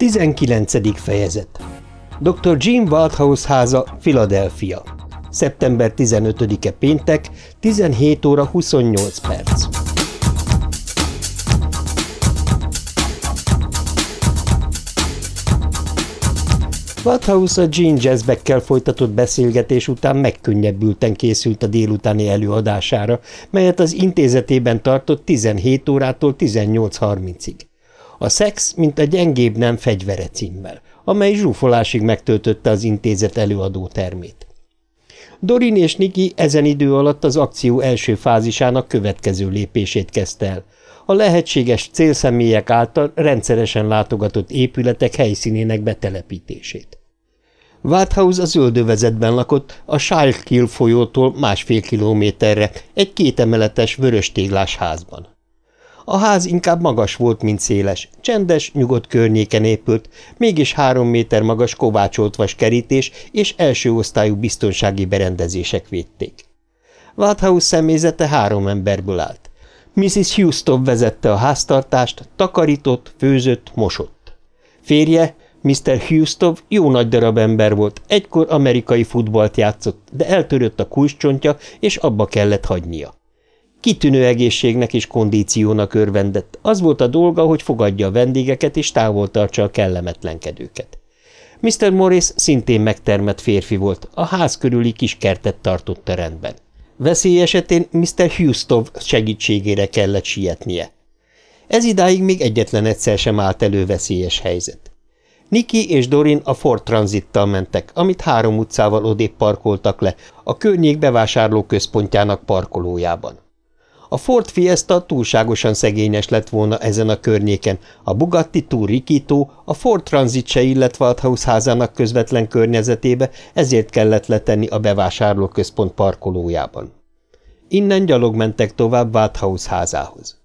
19. fejezet Dr. Jim Waldhouse háza, Philadelphia. Szeptember 15-e péntek, 17 óra 28 perc. Waldhouse a Jean Jazzbeckkel folytatott beszélgetés után megkönnyebbülten készült a délutáni előadására, melyet az intézetében tartott 17 órától 18.30-ig. A szex, mint a gyengébb nem fegyvere címmel, amely zsúfolásig megtöltötte az intézet előadó termét. Dorin és Niki ezen idő alatt az akció első fázisának következő lépését kezdte el, a lehetséges célszemélyek által rendszeresen látogatott épületek helyszínének betelepítését. Wathouse a zöldövezetben lakott, a Schuylkill folyótól másfél kilométerre, egy kétemeletes vörös téglás házban. A ház inkább magas volt, mint széles, csendes, nyugodt környéken épült, mégis három méter magas kovácsolt vas kerítés és első osztályú biztonsági berendezések védték. Wathouse személyzete három emberből állt. Mrs. Houston vezette a háztartást, takarított, főzött, mosott. Férje, Mr. Houston jó nagy darab ember volt, egykor amerikai futballt játszott, de eltörött a kulcscsontja, és abba kellett hagynia. Kitűnő egészségnek és kondíciónak örvendett. Az volt a dolga, hogy fogadja a vendégeket és távol tartsa a kellemetlenkedőket. Mr. Morris szintén megtermett férfi volt, a ház körüli kis kertet tartotta rendben. Veszély esetén Mr. Houston segítségére kellett sietnie. Ez idáig még egyetlen egyszer sem állt elő veszélyes helyzet. Niki és Dorin a Ford Transittal mentek, amit három utcával odébb parkoltak le, a környék bevásárló központjának parkolójában. A Ford Fiesta túlságosan szegényes lett volna ezen a környéken, a Bugatti rikító, a Ford Transit se illett Waldhouse házának közvetlen környezetébe, ezért kellett letenni a bevásárlóközpont parkolójában. Innen gyalog mentek tovább Waldhouse házához.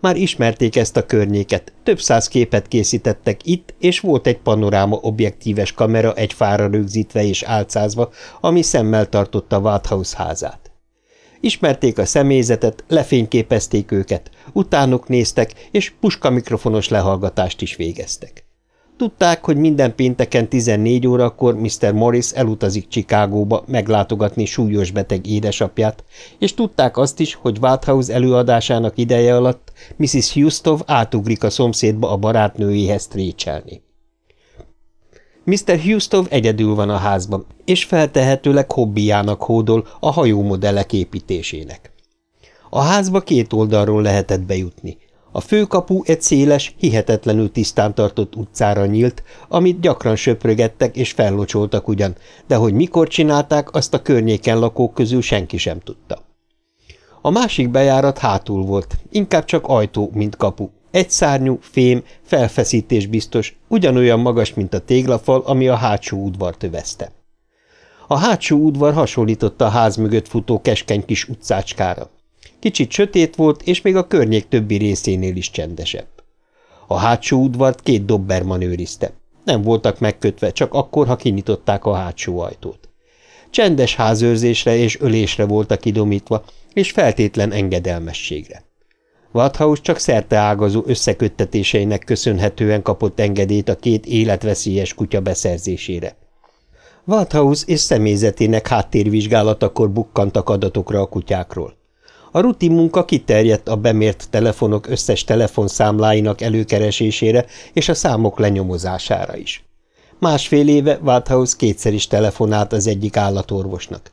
Már ismerték ezt a környéket, több száz képet készítettek itt, és volt egy panoráma objektíves kamera egy fára rögzítve és álcázva, ami szemmel tartotta Waldhouse házát. Ismerték a személyzetet, lefényképezték őket, utánuk néztek, és puskamikrofonos lehallgatást is végeztek. Tudták, hogy minden pénteken 14 órakor Mr. Morris elutazik Chicagóba meglátogatni súlyos beteg édesapját, és tudták azt is, hogy Walthouse előadásának ideje alatt Mrs. Houston átugrik a szomszédba a barátnőjéhez trécselni. Mr. Houston egyedül van a házban, és feltehetőleg hobbiának hódol a hajómodellek építésének. A házba két oldalról lehetett bejutni. A főkapu egy széles, hihetetlenül tisztán tartott utcára nyílt, amit gyakran söprögettek és fellocsoltak ugyan, de hogy mikor csinálták, azt a környéken lakók közül senki sem tudta. A másik bejárat hátul volt, inkább csak ajtó, mint kapu, Egyszárnyú, fém, felfeszítés biztos, ugyanolyan magas, mint a téglafal, ami a hátsó udvar tövezte. A hátsó udvar hasonlította a ház mögött futó keskeny kis utcácskára. Kicsit sötét volt, és még a környék többi részénél is csendesebb. A hátsó udvart két dobberman őrizte. Nem voltak megkötve, csak akkor, ha kinyitották a hátsó ajtót. Csendes házőrzésre és ölésre voltak idomítva, és feltétlen engedelmességre. Wathouse csak szerteágazó összeköttetéseinek köszönhetően kapott engedélyt a két életveszélyes kutya beszerzésére. Wathouse és személyzetének háttérvizsgálatakor bukkantak adatokra a kutyákról. A rutin munka kiterjedt a bemért telefonok összes telefonszámláinak előkeresésére és a számok lenyomozására is. Másfél éve Wathouse kétszer is telefonált az egyik állatorvosnak.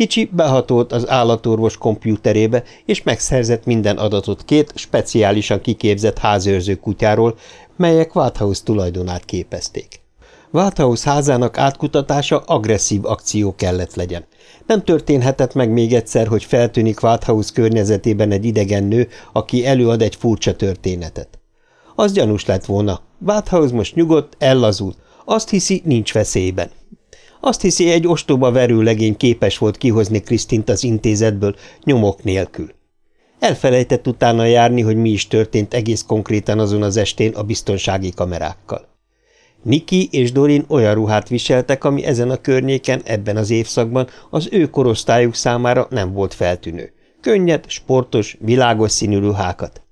Kicsi behatolt az állatorvos kompjúterébe, és megszerzett minden adatot két speciálisan kiképzett házőrző kutyáról, melyek Wathouse tulajdonát képezték. Wathouse házának átkutatása agresszív akció kellett legyen. Nem történhetett meg még egyszer, hogy feltűnik Wathouse környezetében egy idegen nő, aki előad egy furcsa történetet. Az gyanús lett volna. Wathouse most nyugodt, ellazult. Azt hiszi, nincs veszélyben. Azt hiszi, egy ostoba verőlegény képes volt kihozni Krisztint az intézetből nyomok nélkül. Elfelejtett utána járni, hogy mi is történt egész konkrétan azon az estén a biztonsági kamerákkal. Niki és Dorin olyan ruhát viseltek, ami ezen a környéken, ebben az évszakban az ő korosztályuk számára nem volt feltűnő. Könnyed, sportos, világos színű ruhákat.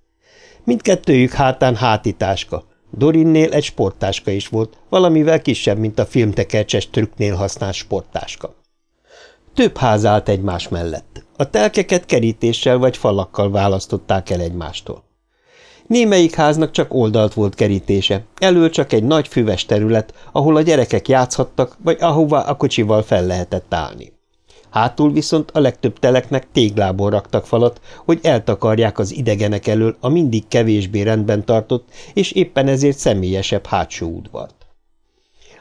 Mindkettőjük hátán hátitáska, Dorinnél egy sporttáska is volt, valamivel kisebb, mint a filmtekercses trükknél használt sporttáska. Több ház állt egymás mellett. A telkeket kerítéssel vagy falakkal választották el egymástól. Némelyik háznak csak oldalt volt kerítése, elől csak egy nagy füves terület, ahol a gyerekek játszhattak, vagy ahová a kocsival fel lehetett állni. Hátul viszont a legtöbb teleknek téglából raktak falat, hogy eltakarják az idegenek elől a mindig kevésbé rendben tartott és éppen ezért személyesebb hátsó udvart.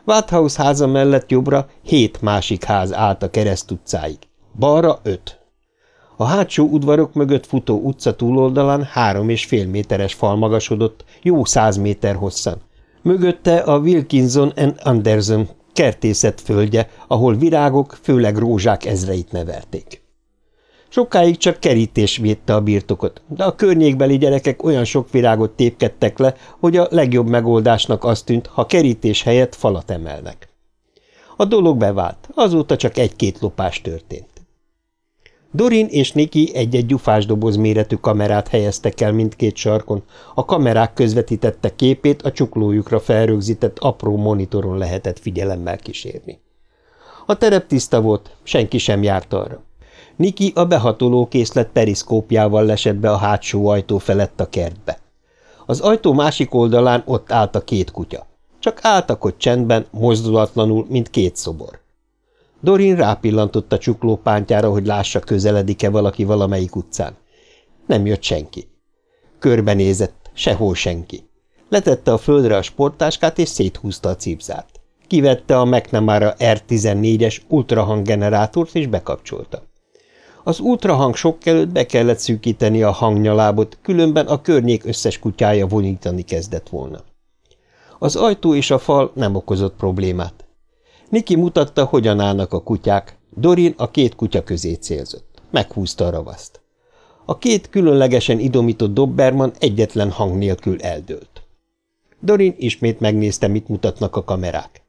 Wathouse háza mellett jobbra hét másik ház állt a kereszt utcáig, balra öt. A hátsó udvarok mögött futó utca túloldalán három és fél méteres fal magasodott, jó száz méter hosszan. Mögötte a Wilkinson and Anderson kertészet földje, ahol virágok, főleg rózsák ezreit nevelték. Sokáig csak kerítés védte a birtokot, de a környékbeli gyerekek olyan sok virágot tépkedtek le, hogy a legjobb megoldásnak azt tűnt, ha kerítés helyett falat emelnek. A dolog bevált, azóta csak egy-két lopás történt. Dorin és Niki egy-egy gyufásdoboz méretű kamerát helyeztek el mindkét sarkon, a kamerák közvetítette képét a csuklójukra felrögzített apró monitoron lehetett figyelemmel kísérni. A terep tiszta volt, senki sem járt arra. Niki a behatoló készlet periszkópjával lesett be a hátsó ajtó felett a kertbe. Az ajtó másik oldalán ott állt a két kutya. Csak álltak ott csendben, mozdulatlanul, mint két szobor. Dorin rápillantott a csuklópántjára, hogy lássa, közeledik-e valaki valamelyik utcán. Nem jött senki. Körbenézett, sehol senki. Letette a földre a sporttáskát, és széthúzta a cipzárt. Kivette a McNamara R14-es ultrahanggenerátort, és bekapcsolta. Az ultrahang sok előtt be kellett szűkíteni a hangnyalábot, különben a környék összes kutyája vonítani kezdett volna. Az ajtó és a fal nem okozott problémát. Niki mutatta, hogyan állnak a kutyák. Dorin a két kutya közé célzott. Meghúzta a ravaszt. A két különlegesen idomított Dobberman egyetlen hang nélkül eldőlt. Dorin ismét megnézte, mit mutatnak a kamerák.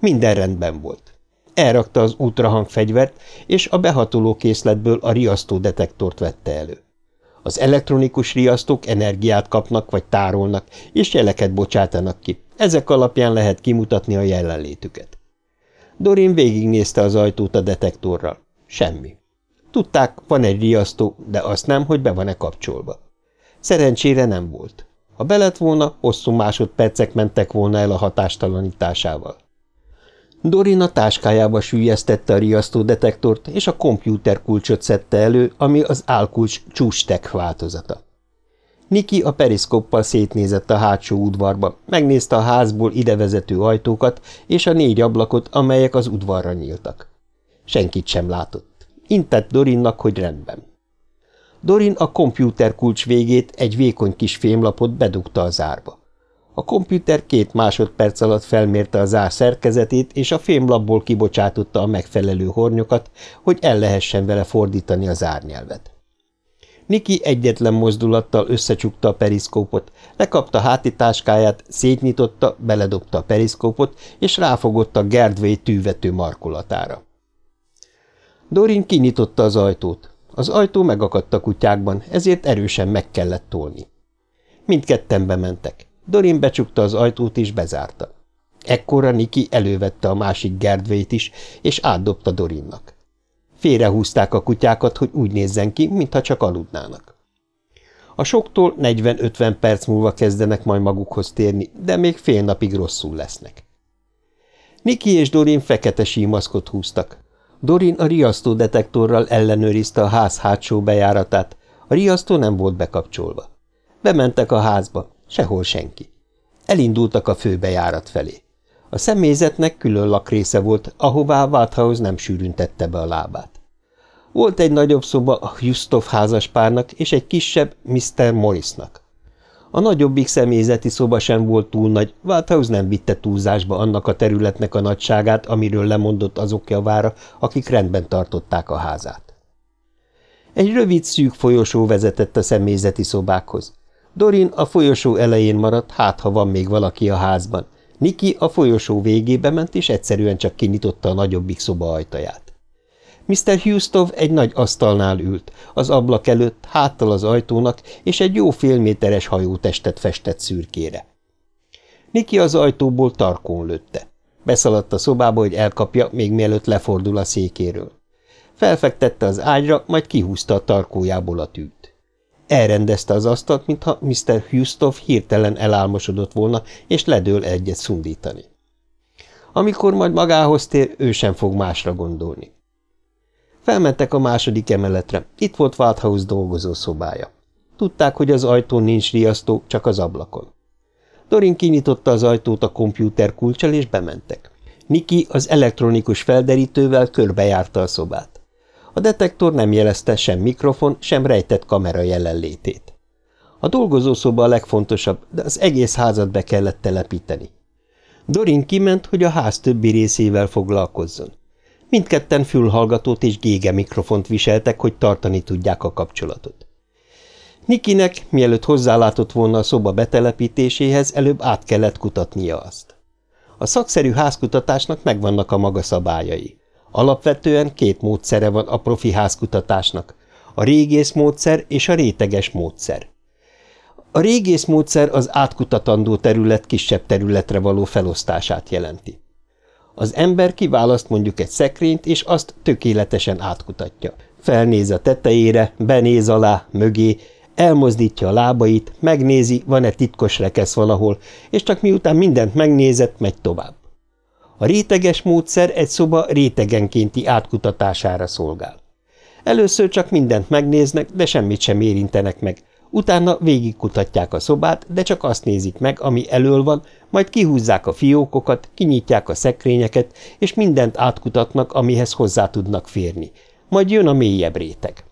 Minden rendben volt. Elrakta az ultrahang fegyvert, és a behatoló készletből a riasztó detektort vette elő. Az elektronikus riasztók energiát kapnak vagy tárolnak, és jeleket bocsátanak ki. Ezek alapján lehet kimutatni a jelenlétüket. Dorin végignézte az ajtót a detektorral. Semmi. Tudták, van egy riasztó, de azt nem, hogy be van-e kapcsolva. Szerencsére nem volt. Ha belett volna, hosszú másodpercek mentek volna el a hatástalanításával. Dorin a táskájába sűjesztette a riasztó detektort, és a kompjúter kulcsot szedte elő, ami az álkulcs csústek változata. Niki a periszkoppal szétnézett a hátsó udvarba, megnézte a házból idevezető ajtókat és a négy ablakot, amelyek az udvarra nyíltak. Senkit sem látott. Intett Dorinnak, hogy rendben. Dorin a kompjúter kulcs végét egy vékony kis fémlapot bedugta a zárba. A kompjúter két másodperc alatt felmérte a zár szerkezetét, és a fémlapból kibocsátotta a megfelelő hornyokat, hogy el lehessen vele fordítani az árnyelvet. Niki egyetlen mozdulattal összecsukta a periszkópot, lekapta hátitáskáját, szétnyitotta, beledobta a periszkópot, és ráfogott a Gerdway tűvető markolatára. Dorin kinyitotta az ajtót. Az ajtó megakadt a kutyákban, ezért erősen meg kellett tolni. Mindketten bementek. Dorin becsukta az ajtót és bezárta. Ekkora Niki elővette a másik Gerdvét is, és átdobta Dorinnak. Félrehúzták a kutyákat, hogy úgy nézzen ki, mintha csak aludnának. A soktól 40-50 perc múlva kezdenek majd magukhoz térni, de még fél napig rosszul lesznek. Niki és Dorin fekete símaszkot húztak. Dorin a riasztó detektorral ellenőrizte a ház hátsó bejáratát, a riasztó nem volt bekapcsolva. Bementek a házba, sehol senki. Elindultak a főbejárat felé. A személyzetnek külön lakrésze volt, ahová Walthouse nem sűrűntette be a lábát. Volt egy nagyobb szoba a Justov házaspárnak és egy kisebb Mr. Morrisnak. A nagyobbik személyzeti szoba sem volt túl nagy, Walthouse nem vitte túlzásba annak a területnek a nagyságát, amiről lemondott azok javára, akik rendben tartották a házát. Egy rövid, szűk folyosó vezetett a személyzeti szobákhoz. Dorin a folyosó elején maradt, hát ha van még valaki a házban, Niki a folyosó végébe ment, és egyszerűen csak kinyitotta a nagyobbik szoba ajtaját. Mr. Houston egy nagy asztalnál ült, az ablak előtt, háttal az ajtónak, és egy jó félméteres hajótestet festett szürkére. Niki az ajtóból tarkón lőtte. Beszaladt a szobába, hogy elkapja, még mielőtt lefordul a székéről. Felfektette az ágyra, majd kihúzta a tarkójából a tűt. Elrendezte az asztalt, mintha Mr. Houston hirtelen elálmosodott volna, és ledől egyet szundítani. Amikor majd magához tér, ő sem fog másra gondolni. Felmentek a második emeletre, itt volt Walthouse dolgozó szobája. Tudták, hogy az ajtón nincs riasztó, csak az ablakon. Dorin kinyitotta az ajtót a kompjúter kulcsal, és bementek. Niki az elektronikus felderítővel körbejárta a szobát. A detektor nem jelezte sem mikrofon, sem rejtett kamera jelenlétét. A dolgozószoba a legfontosabb, de az egész házat be kellett telepíteni. Dorin kiment, hogy a ház többi részével foglalkozzon. Mindketten fülhallgatót és gége mikrofont viseltek, hogy tartani tudják a kapcsolatot. Nikinek, mielőtt hozzálátott volna a szoba betelepítéséhez, előbb át kellett kutatnia azt. A szakszerű házkutatásnak megvannak a maga szabályai. Alapvetően két módszere van a profi házkutatásnak, a régész módszer és a réteges módszer. A régész módszer az átkutatandó terület kisebb területre való felosztását jelenti. Az ember kiválaszt mondjuk egy szekrényt, és azt tökéletesen átkutatja. Felnéz a tetejére, benéz alá, mögé, elmozdítja a lábait, megnézi, van-e titkos rekesz valahol, és csak miután mindent megnézett, megy tovább. A réteges módszer egy szoba rétegenkénti átkutatására szolgál. Először csak mindent megnéznek, de semmit sem érintenek meg. Utána végigkutatják a szobát, de csak azt nézik meg, ami elől van, majd kihúzzák a fiókokat, kinyitják a szekrényeket, és mindent átkutatnak, amihez hozzá tudnak férni. Majd jön a mélyebb réteg.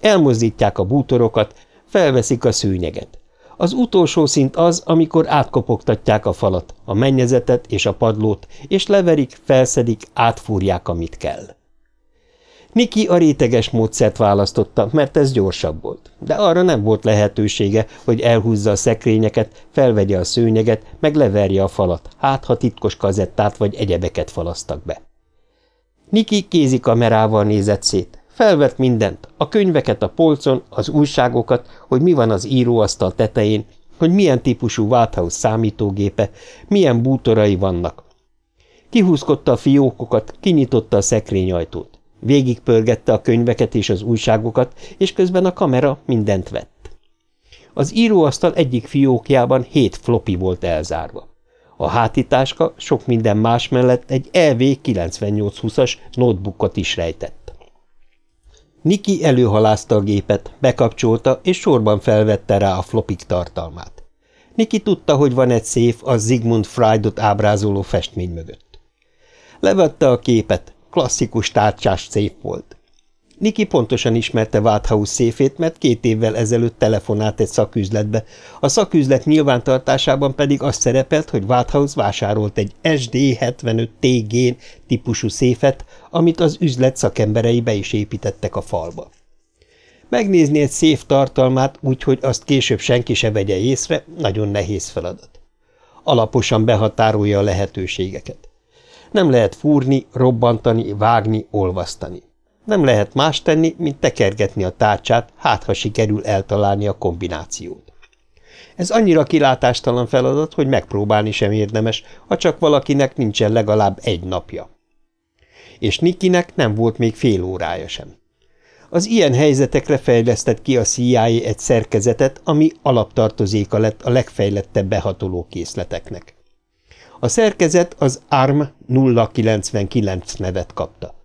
Elmozdítják a bútorokat, felveszik a szőnyeget. Az utolsó szint az, amikor átkopogtatják a falat, a mennyezetet és a padlót, és leverik, felszedik, átfúrják, amit kell. Niki a réteges módszert választotta, mert ez gyorsabb volt, de arra nem volt lehetősége, hogy elhúzza a szekrényeket, felvegye a szőnyeget, meg leverje a falat, hát ha titkos kazettát vagy egyebeket falasztak be. Niki kézikamerával nézett szét, Felvett mindent, a könyveket a polcon, az újságokat, hogy mi van az íróasztal tetején, hogy milyen típusú Walthouse számítógépe, milyen bútorai vannak. Kihúzkodta a fiókokat, kinyitotta a szekrényajtót. Végigpörgette a könyveket és az újságokat, és közben a kamera mindent vett. Az íróasztal egyik fiókjában hét floppy volt elzárva. A hátitáska sok minden más mellett egy EV 9820-as notebookot is rejtett. Niki előhalázta a gépet, bekapcsolta, és sorban felvette rá a flopik tartalmát. Niki tudta, hogy van egy szép a Zigmund Freudot ábrázoló festmény mögött. Levette a képet, klasszikus tárcsás szép volt. Niki pontosan ismerte Walthouse széfét, mert két évvel ezelőtt telefonált egy szaküzletbe, a szaküzlet nyilvántartásában pedig azt szerepelt, hogy Walthouse vásárolt egy SD75T-gén típusú széfet, amit az üzlet szakemberei be is építettek a falba. Megnézni egy széf tartalmát úgy, hogy azt később senki se vegye észre, nagyon nehéz feladat. Alaposan behatárolja a lehetőségeket. Nem lehet fúrni, robbantani, vágni, olvasztani. Nem lehet más tenni, mint tekergetni a tárcsát, hát ha sikerül eltalálni a kombinációt. Ez annyira kilátástalan feladat, hogy megpróbálni sem érdemes, ha csak valakinek nincsen legalább egy napja. És Nikinek nem volt még fél órája sem. Az ilyen helyzetekre fejlesztett ki a CIA egy szerkezetet, ami alaptartozéka lett a legfejlettebb behatoló készleteknek. A szerkezet az ARM 099 nevet kapta.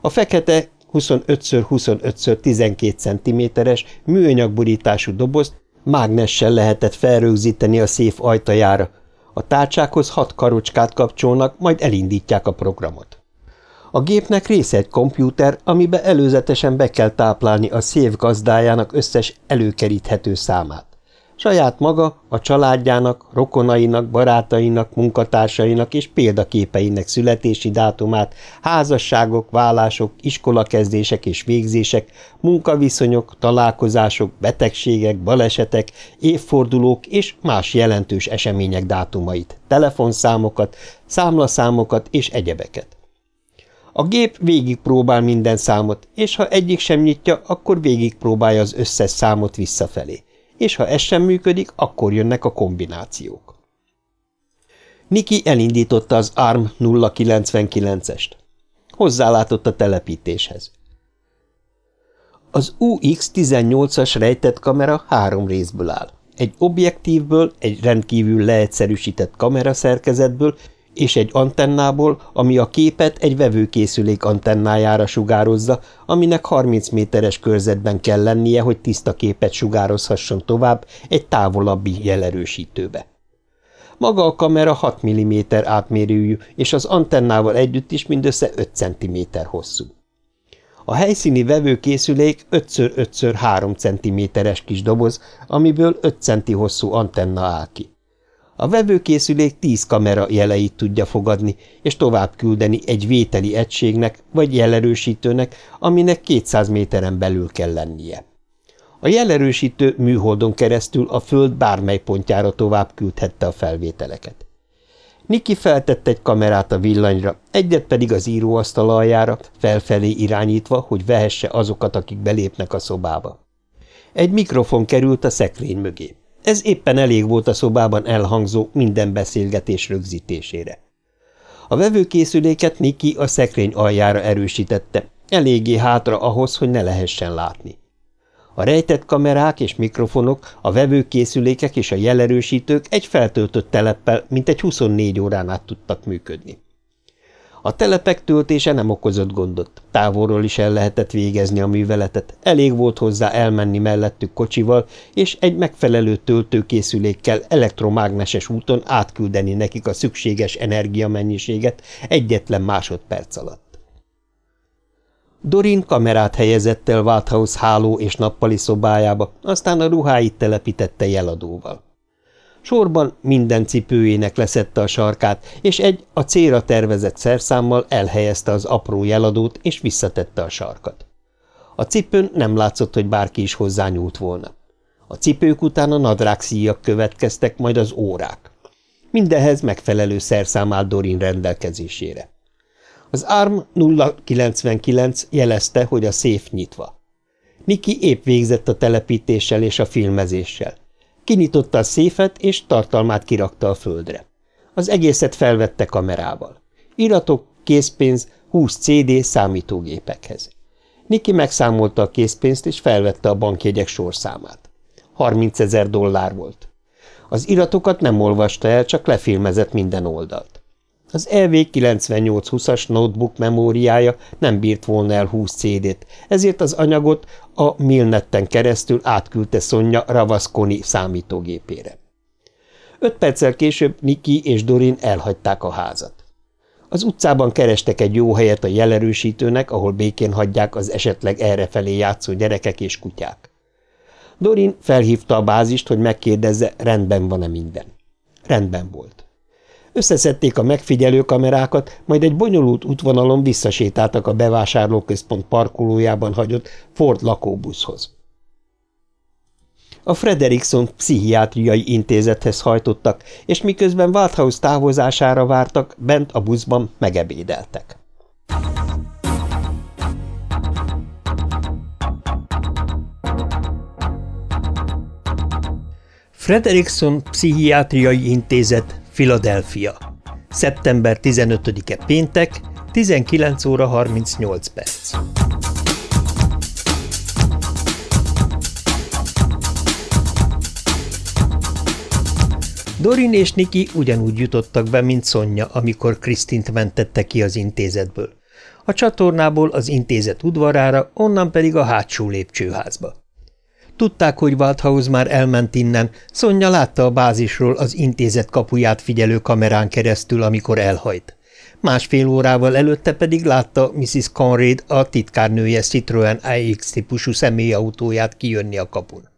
A fekete 25x25x12 cm-es műanyagborítású dobozt mágnessel lehetett felrögzíteni a széf ajtajára. A tárcsákhoz hat karocskát kapcsolnak, majd elindítják a programot. A gépnek része egy kompjúter, amibe előzetesen be kell táplálni a szév gazdájának összes előkeríthető számát. Saját maga, a családjának, rokonainak, barátainak, munkatársainak és példaképeinek születési dátumát, házasságok, vállások, iskolakezdések és végzések, munkaviszonyok, találkozások, betegségek, balesetek, évfordulók és más jelentős események dátumait, telefonszámokat, számlaszámokat és egyebeket. A gép végigpróbál minden számot, és ha egyik sem nyitja, akkor végigpróbálja az összes számot visszafelé és ha ez sem működik, akkor jönnek a kombinációk. Niki elindította az ARM 099-est. Hozzálátott a telepítéshez. Az UX-18-as rejtett kamera három részből áll. Egy objektívből, egy rendkívül leegyszerűsített kameraszerkezetből és egy antennából, ami a képet egy vevőkészülék antennájára sugározza, aminek 30 méteres körzetben kell lennie, hogy tiszta képet sugározhasson tovább egy távolabbi jelerősítőbe. Maga a kamera 6 mm átmérőjű, és az antennával együtt is mindössze 5 cm hosszú. A helyszíni vevőkészülék 5x5x3 cm-es kis doboz, amiből 5 cm hosszú antenna áll ki. A vevőkészülék 10 kamera jeleit tudja fogadni, és tovább küldeni egy vételi egységnek vagy jelerősítőnek, aminek 200 méteren belül kell lennie. A jelerősítő műholdon keresztül a föld bármely pontjára tovább küldhette a felvételeket. Niki feltett egy kamerát a villanyra, egyet pedig az íróasztal aljára, felfelé irányítva, hogy vehesse azokat, akik belépnek a szobába. Egy mikrofon került a szekrény mögé. Ez éppen elég volt a szobában elhangzó minden beszélgetés rögzítésére. A vevőkészüléket Niki a szekrény aljára erősítette, eléggé hátra ahhoz, hogy ne lehessen látni. A rejtett kamerák és mikrofonok, a vevőkészülékek és a jelerősítők egy feltöltött teleppel mintegy 24 órán át tudtak működni. A telepek töltése nem okozott gondot, távolról is el lehetett végezni a műveletet, elég volt hozzá elmenni mellettük kocsival, és egy megfelelő töltőkészülékkel elektromágneses úton átküldeni nekik a szükséges energiamennyiséget egyetlen másodperc alatt. Dorin kamerát helyezett el Walthouse háló és nappali szobájába, aztán a ruháit telepítette jeladóval. Sorban minden cipőjének leszette a sarkát, és egy a célra tervezett szerszámmal elhelyezte az apró jeladót, és visszatette a sarkat. A cipőn nem látszott, hogy bárki is hozzányúlt volna. A cipők után a nadrágszíjak következtek, majd az órák. Mindenhez megfelelő szerszám áll Dorin rendelkezésére. Az ARM 099 jelezte, hogy a széf nyitva. Niki épp végzett a telepítéssel és a filmezéssel. Kinyitotta a széfet, és tartalmát kirakta a földre. Az egészet felvette kamerával. Iratok, készpénz, 20 CD számítógépekhez. Niki megszámolta a készpénzt, és felvette a bankjegyek sorszámát. 30 ezer dollár volt. Az iratokat nem olvasta el, csak lefilmezett minden oldalt. Az EV 9820-as notebook memóriája nem bírt volna el 20 CD-t, ezért az anyagot a Milnetten keresztül átküldte Sonja Ravaszkoni számítógépére. Öt perccel később Niki és Dorin elhagyták a házat. Az utcában kerestek egy jó helyet a jelerősítőnek, ahol békén hagyják az esetleg errefelé játszó gyerekek és kutyák. Dorin felhívta a bázist, hogy megkérdezze, rendben van-e minden. Rendben volt. Összeszedték a megfigyelő kamerákat, majd egy bonyolult útvonalon visszasétáltak a bevásárlóközpont parkolójában hagyott Ford lakóbuszhoz. A Frederickson pszichiátriai intézethez hajtottak, és miközben Walthouse távozására vártak, bent a buszban megebédeltek. Frederickson Pszichiátriai Intézet Philadelphia. Szeptember 15-e péntek, 19 óra 38 perc. Dorin és Niki ugyanúgy jutottak be, mint Szonya, amikor Krisztint mentette ki az intézetből. A csatornából az intézet udvarára, onnan pedig a hátsó lépcsőházba. Tudták, hogy Walthouse már elment innen, Szonya látta a bázisról az intézet kapuját figyelő kamerán keresztül, amikor elhajt. Másfél órával előtte pedig látta Mrs. Conrad a titkárnője Citroen AX típusú személyautóját kijönni a kapun.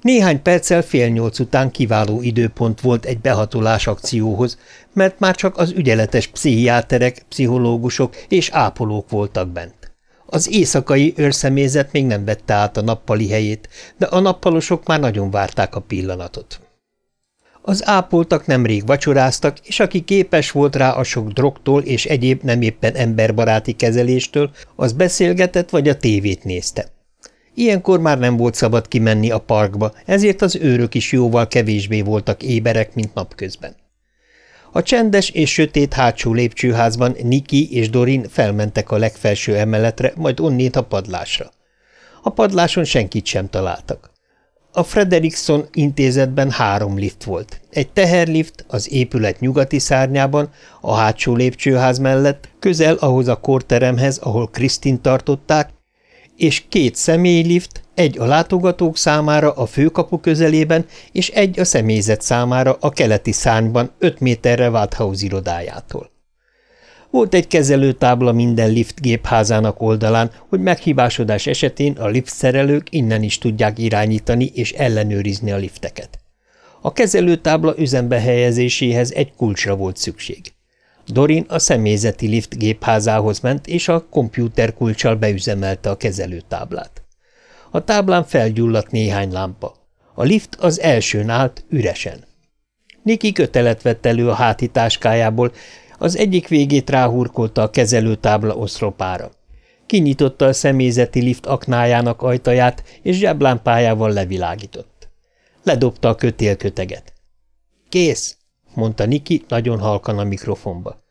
Néhány perccel fél nyolc után kiváló időpont volt egy behatolás akcióhoz, mert már csak az ügyeletes pszichiáterek, pszichológusok és ápolók voltak bent. Az éjszakai őrszemélyzet még nem vette át a nappali helyét, de a nappalosok már nagyon várták a pillanatot. Az ápoltak nemrég vacsoráztak, és aki képes volt rá a sok drogtól és egyéb nem éppen emberbaráti kezeléstől, az beszélgetett vagy a tévét nézte. Ilyenkor már nem volt szabad kimenni a parkba, ezért az őrök is jóval kevésbé voltak éberek, mint napközben. A csendes és sötét hátsó lépcsőházban Niki és Dorin felmentek a legfelső emeletre, majd onnét a padlásra. A padláson senkit sem találtak. A Frederickson intézetben három lift volt. Egy teherlift az épület nyugati szárnyában, a hátsó lépcsőház mellett, közel ahhoz a korteremhez, ahol Krisztin tartották, és két személylift, egy a látogatók számára a főkapu közelében, és egy a személyzet számára a keleti szárnyban, öt méterre Walthouse irodájától. Volt egy kezelőtábla minden lift gépházának oldalán, hogy meghibásodás esetén a lift szerelők innen is tudják irányítani és ellenőrizni a lifteket. A kezelőtábla üzembe helyezéséhez egy kulcsra volt szükség. Dorin a személyzeti lift gépházához ment, és a kompjúter kulcsal beüzemelte a kezelőtáblát. A táblán felgyulladt néhány lámpa. A lift az elsőn állt üresen. Niki kötelet vett elő a háti táskájából, az egyik végét ráhurkolta a kezelőtábla oszlopára. Kinyitotta a személyzeti lift aknájának ajtaját, és zseblámpájával levilágított. Ledobta a kötélköteget. – Kész! – mondta Niki nagyon halkan a mikrofonba.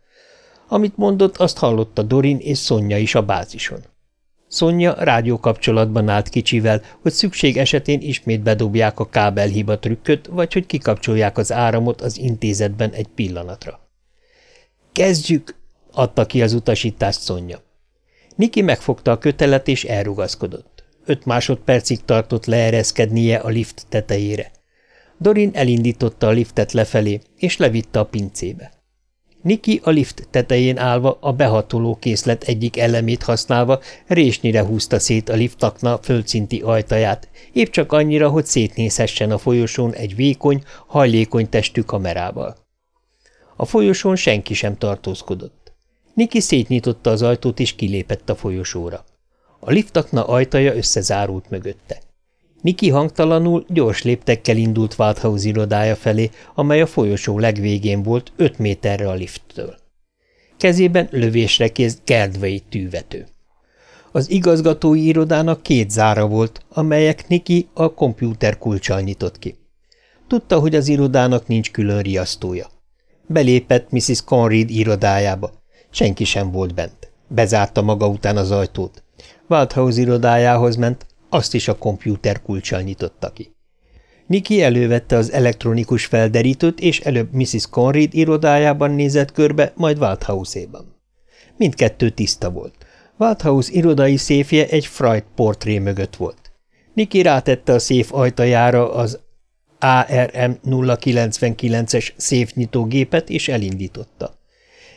Amit mondott, azt hallotta Dorin és Szonya is a bázison. Szonya rádiókapcsolatban állt kicsivel, hogy szükség esetén ismét bedobják a kábelhiba trükköt, vagy hogy kikapcsolják az áramot az intézetben egy pillanatra. Kezdjük! adta ki az utasítást Szonya. Niki megfogta a kötelet és elrugaszkodott. Öt másodpercig tartott leereszkednie a lift tetejére. Dorin elindította a liftet lefelé, és levitte a pincébe. Niki a lift tetején állva a behatoló készlet egyik elemét használva résnyire húzta szét a liftakna földszinti ajtaját, épp csak annyira, hogy szétnézhessen a folyosón egy vékony, hajlékony testű kamerával. A folyosón senki sem tartózkodott. Niki szétnyitotta az ajtót és kilépett a folyosóra. A liftakna ajtaja összezárult mögötte. Niki hangtalanul, gyors léptekkel indult Walthouse irodája felé, amely a folyosó legvégén volt, öt méterre a lifttől. Kezében lövésre kész Gerdvei tűvető. Az igazgatói irodának két zára volt, amelyek Niki a kompjúter kulcsal nyitott ki. Tudta, hogy az irodának nincs külön riasztója. Belépett Mrs. Conrid irodájába. Senki sem volt bent. Bezárta maga után az ajtót. Waldhouse irodájához ment, azt is a kompjúter kulcsal nyitotta ki. Niki elővette az elektronikus felderítőt, és előbb Mrs. Conrid irodájában nézett körbe, majd Waldhouse-éban. Mindkettő tiszta volt. Waldhouse irodai széfje egy Freud portré mögött volt. Niki rátette a széf ajtajára az ARM 099-es széfnyitógépet, és elindította.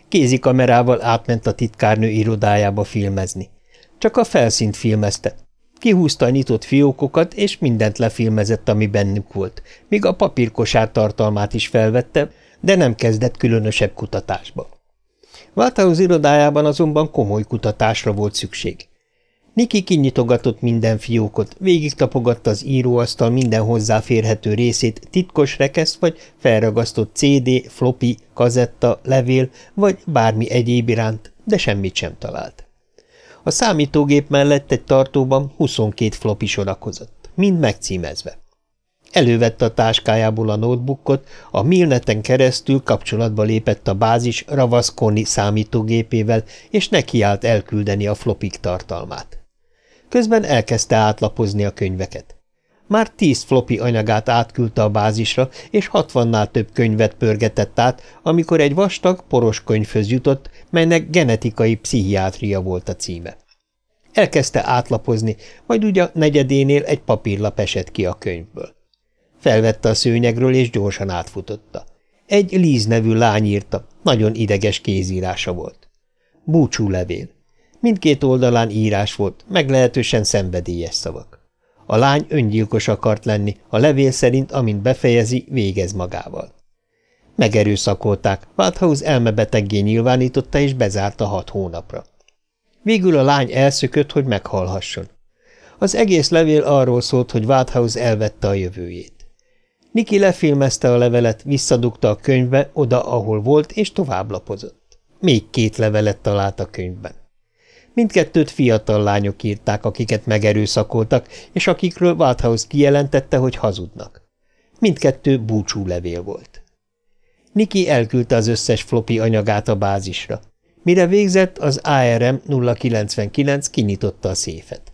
Kézi kamerával átment a titkárnő irodájába filmezni. Csak a felszínt filmezte. Kihúzta a nyitott fiókokat, és mindent lefilmezett, ami bennük volt, míg a papírkosár tartalmát is felvette, de nem kezdett különösebb kutatásba. Walthouse irodájában azonban komoly kutatásra volt szükség. Niki kinyitogatott minden fiókot, végig tapogatta az íróasztal minden hozzáférhető részét titkos rekesz vagy felragasztott CD, floppy, kazetta, levél vagy bármi egyéb iránt, de semmit sem talált. A számítógép mellett egy tartóban 22 floppy sorakozott, mind megcímezve. Elővette a táskájából a notebookot, a Milneten keresztül kapcsolatba lépett a bázis Ravasconi számítógépével, és nekiállt elküldeni a flopik tartalmát. Közben elkezdte átlapozni a könyveket. Már tíz floppy anyagát átküldte a bázisra, és hatvannál több könyvet pörgetett át, amikor egy vastag, poros könyvhöz jutott, melynek genetikai pszichiátria volt a címe. Elkezdte átlapozni, majd ugye negyedénél egy papírlap esett ki a könyvből. Felvette a szőnyegről, és gyorsan átfutotta. Egy Liz nevű lány írta, nagyon ideges kézírása volt. Búcsú levél. Mindkét oldalán írás volt, meglehetősen szenvedélyes szavak. A lány öngyilkos akart lenni, a levél szerint, amint befejezi, végez magával. Megerőszakolták, Walthouse elmebeteggé nyilvánította és bezárta hat hónapra. Végül a lány elszökött, hogy meghalhasson. Az egész levél arról szólt, hogy Walthouse elvette a jövőjét. Niki lefilmezte a levelet, visszadugta a könyvbe, oda, ahol volt, és továbblapozott. Még két levelet talált a könyvben. Mindkettőt fiatal lányok írták, akiket megerőszakoltak, és akikről Walthouse kijelentette, hogy hazudnak. Mindkettő búcsú levél volt. Niki elküldte az összes floppy anyagát a bázisra. Mire végzett, az ARM 099 kinyitotta a széfet.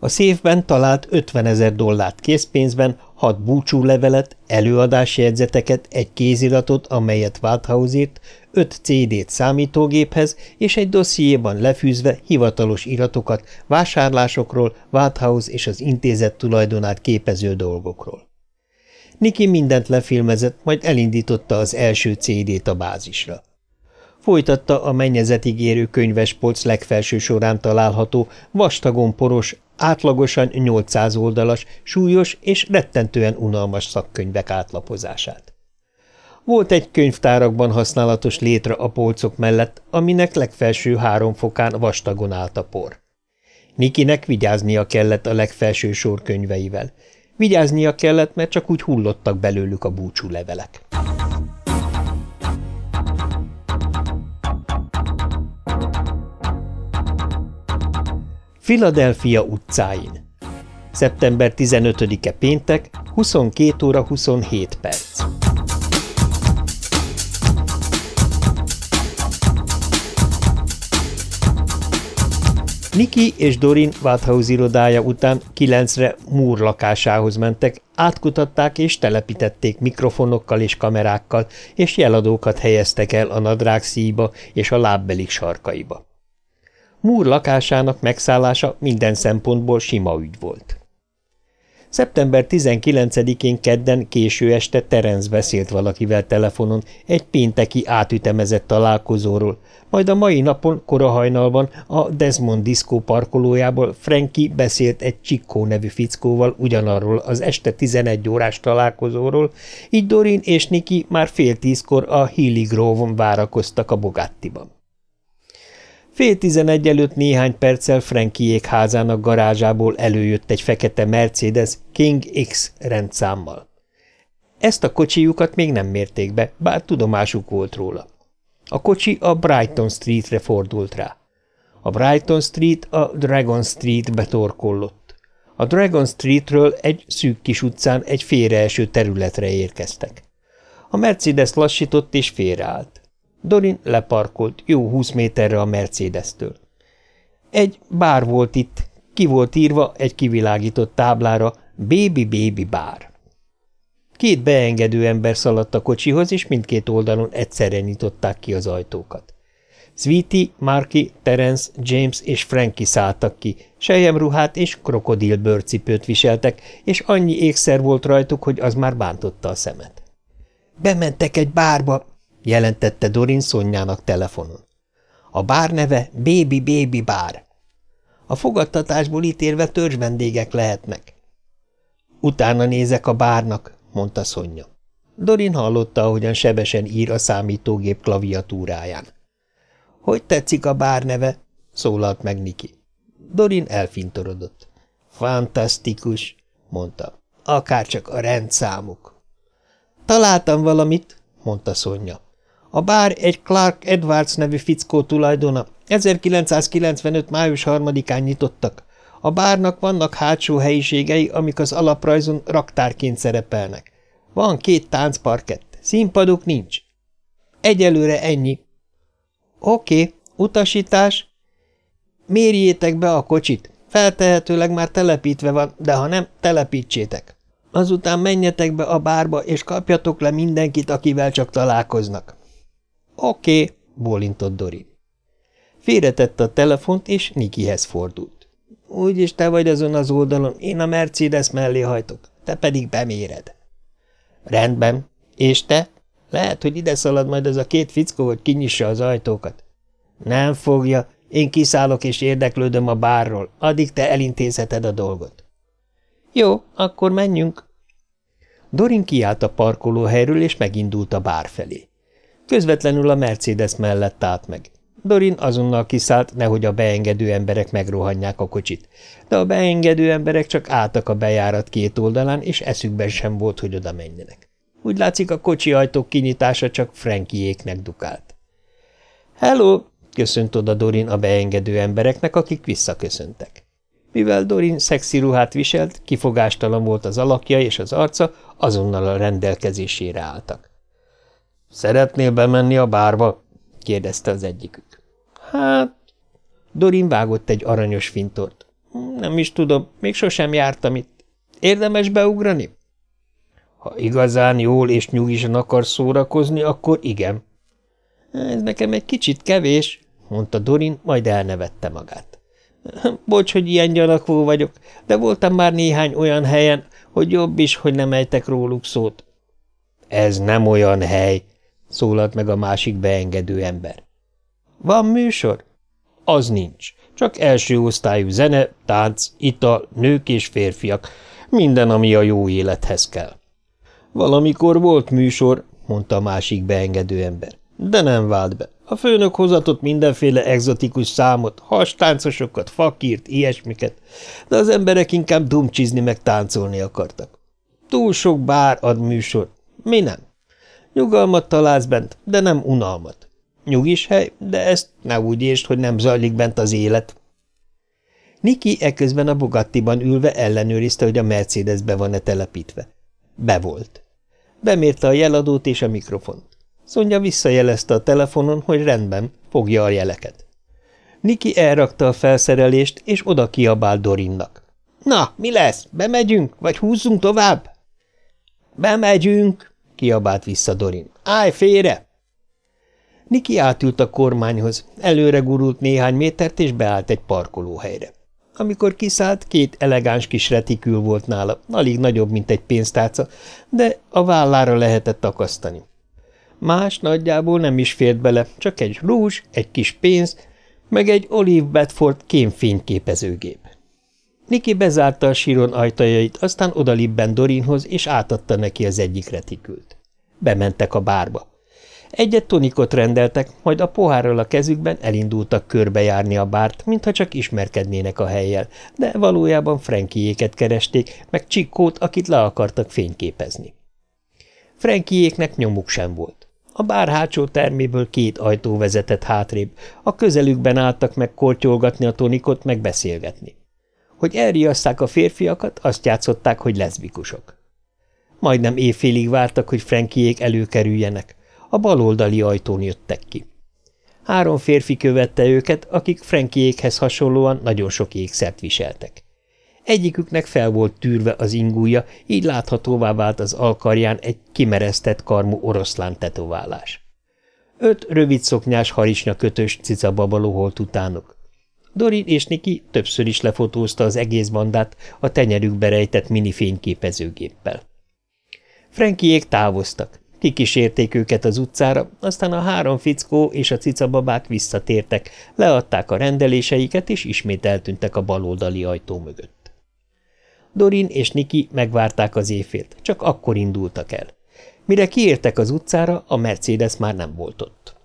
A széfben talált 50 ezer dollárt készpénzben, hat búcsúlevelet, előadásjegyzeteket, egy kéziratot, amelyet Walthouse írt, öt CD-t számítógéphez, és egy dossziéban lefűzve hivatalos iratokat vásárlásokról, Walthouse és az intézet tulajdonát képező dolgokról. Niki mindent lefilmezett, majd elindította az első CD-t a bázisra. Folytatta a mennyezetig érő könyvespolc legfelső során található, vastagon poros, átlagosan 800 oldalas, súlyos és rettentően unalmas szakkönyvek átlapozását. Volt egy könyvtárakban használatos létre a polcok mellett, aminek legfelső három fokán vastagon állt a por. Nikinek vigyáznia kellett a legfelső sor könyveivel. Vigyáznia kellett, mert csak úgy hullottak belőlük a búcsú levelek. Philadelphia utcáin. Szeptember 15-e péntek, 22 óra 27 perc. Niki és Dorin Wathouse irodája után kilencre Moore lakásához mentek, átkutatták és telepítették mikrofonokkal és kamerákkal, és jeladókat helyeztek el a nadrág szíjba és a lábbelik sarkaiba. Múr lakásának megszállása minden szempontból sima ügy volt. Szeptember 19-én kedden késő este Terence beszélt valakivel telefonon egy pénteki átütemezett találkozóról, majd a mai napon korahajnalban a Desmond Disco parkolójából Frankie beszélt egy Csikkó nevű fickóval ugyanarról az este 11 órás találkozóról, így Dorin és Niki már fél tízkor a Healy Grove-on várakoztak a Bogattiban. Fél tizenegy előtt néhány perccel Frankiék házának garázsából előjött egy fekete Mercedes King X rendszámmal. Ezt a kocsijukat még nem mérték be, bár tudomásuk volt róla. A kocsi a Brighton Streetre fordult rá. A Brighton Street a Dragon Streetbe torkollott. A Dragon Streetről egy szűk kis utcán egy félreeső területre érkeztek. A Mercedes lassított és félreállt. Dorin leparkolt jó húsz méterre a Mercedes-től. Egy bár volt itt, ki volt írva egy kivilágított táblára Baby Baby bár. Két beengedő ember szaladt a kocsihoz, és mindkét oldalon egyszerre nyitották ki az ajtókat. Sweetie, Marky, Terence, James és Frankie szálltak ki, sejemruhát és krokodilbőrcipőt viseltek, és annyi ékszer volt rajtuk, hogy az már bántotta a szemet. – Bementek egy bárba, jelentette Dorin Szonyának telefonon. A bár neve Baby Baby Bár. A fogadtatásból ítélve törzs vendégek lehetnek. Utána nézek a bárnak, mondta Szonya. Dorin hallotta, ahogyan sebesen ír a számítógép klaviatúráján. Hogy tetszik a bár neve? szólalt meg Niki. Dorin elfintorodott. Fantasztikus, mondta. Akárcsak a rendszámuk. Találtam valamit, mondta Szonya. A bár egy Clark Edwards nevű fickó tulajdona. 1995. május 3-án nyitottak. A bárnak vannak hátsó helyiségei, amik az alaprajzon raktárként szerepelnek. Van két táncparkett, színpadok nincs. Egyelőre ennyi. Oké, utasítás. Mérjétek be a kocsit. Feltehetőleg már telepítve van, de ha nem, telepítsétek. Azután menjetek be a bárba, és kapjatok le mindenkit, akivel csak találkoznak. Oké, bólintott Dori. Félretette a telefont, és Nikihez fordult. Úgyis te vagy azon az oldalon, én a Mercedes mellé hajtok, te pedig beméred. Rendben. És te? Lehet, hogy ide szalad majd ez a két fickó, hogy kinyissa az ajtókat. Nem fogja, én kiszállok és érdeklődöm a bárról, addig te elintézheted a dolgot. Jó, akkor menjünk. Dorin kiállt a parkolóhelyről, és megindult a bár felé. Közvetlenül a Mercedes mellett állt meg. Dorin azonnal kiszállt, nehogy a beengedő emberek megrohanják a kocsit, de a beengedő emberek csak álltak a bejárat két oldalán, és eszükben sem volt, hogy oda menjenek. Úgy látszik, a kocsi ajtók kinyitása csak Frankiéknek dukált. – Hello! – köszönt oda Dorin a beengedő embereknek, akik visszaköszöntek. Mivel Dorin szexi ruhát viselt, kifogástalan volt az alakja és az arca, azonnal a rendelkezésére álltak. Szeretnél bemenni a bárba? kérdezte az egyikük. Hát, Dorin vágott egy aranyos fintort. Nem is tudom, még sosem jártam itt. Érdemes beugrani? Ha igazán jól és nyugisan akar szórakozni, akkor igen. Ez nekem egy kicsit kevés, mondta Dorin, majd elnevette magát. Bocs, hogy ilyen gyanakvó vagyok, de voltam már néhány olyan helyen, hogy jobb is, hogy nem ejtek róluk szót. Ez nem olyan hely, szólalt meg a másik beengedő ember. Van műsor? Az nincs. Csak első osztályú zene, tánc, ital, nők és férfiak, minden, ami a jó élethez kell. Valamikor volt műsor, mondta a másik beengedő ember, de nem vált be. A főnök hozatott mindenféle egzotikus számot, hastáncosokat, fakírt, ilyesmiket, de az emberek inkább dumcsizni meg táncolni akartak. Túl sok bár ad műsor, mi nem. Nyugalmat találsz bent, de nem unalmat. Nyugis hely, de ezt ne úgy értsd, hogy nem zajlik bent az élet. Niki eközben a Bogattiban ülve ellenőrizte, hogy a Mercedes be van-e telepítve. Be volt. Bemérte a jeladót és a mikrofont. Szonya visszajelezte a telefonon, hogy rendben, fogja a jeleket. Niki elrakta a felszerelést, és oda kiabált Dorinnak. – Na, mi lesz? Bemegyünk, vagy húzzunk tovább? – Bemegyünk! – kiabált vissza Dorin. – Állj félre! Niki átült a kormányhoz, előre gurult néhány métert, és beállt egy parkolóhelyre. Amikor kiszállt, két elegáns kis retikül volt nála, alig nagyobb, mint egy pénztárca, de a vállára lehetett akasztani. Más nagyjából nem is fért bele, csak egy rúzs, egy kis pénz, meg egy Olive Bedford kémfényképezőgép. Niki bezárta a síron ajtajait, aztán odalibben Dorinhoz, és átadta neki az egyik retikült. Bementek a bárba. Egyet tonikot rendeltek, majd a pohárral a kezükben elindultak körbejárni a bárt, mintha csak ismerkednének a helyjel, de valójában Frankiéket keresték, meg Csikkót, akit le akartak fényképezni. Frankiéknek nyomuk sem volt. A bár hátsó terméből két ajtó vezetett hátrébb, a közelükben álltak meg kortyolgatni a tonikot, meg beszélgetni. Hogy elriasszák a férfiakat, azt játszották, hogy leszbikusok. Majdnem évfélig vártak, hogy Frankiék előkerüljenek, a baloldali ajtón jöttek ki. Három férfi követte őket, akik Frankiékhez hasonlóan nagyon sok ékszert viseltek. Egyiküknek fel volt tűrve az ingúja, így láthatóvá vált az alkarján egy kimeresztett karmú oroszlán tetoválás. Öt rövid szoknyás harisnya kötös cicababa loholt utánuk. Dorin és Niki többször is lefotózta az egész bandát a tenyerükbe rejtett mini fényképezőgéppel. Frankiék távoztak, Kikísérték őket az utcára, aztán a három fickó és a cicababák visszatértek, leadták a rendeléseiket, és ismét eltűntek a baloldali ajtó mögött. Dorin és Niki megvárták az éjfélt, csak akkor indultak el. Mire kiértek az utcára, a Mercedes már nem volt ott.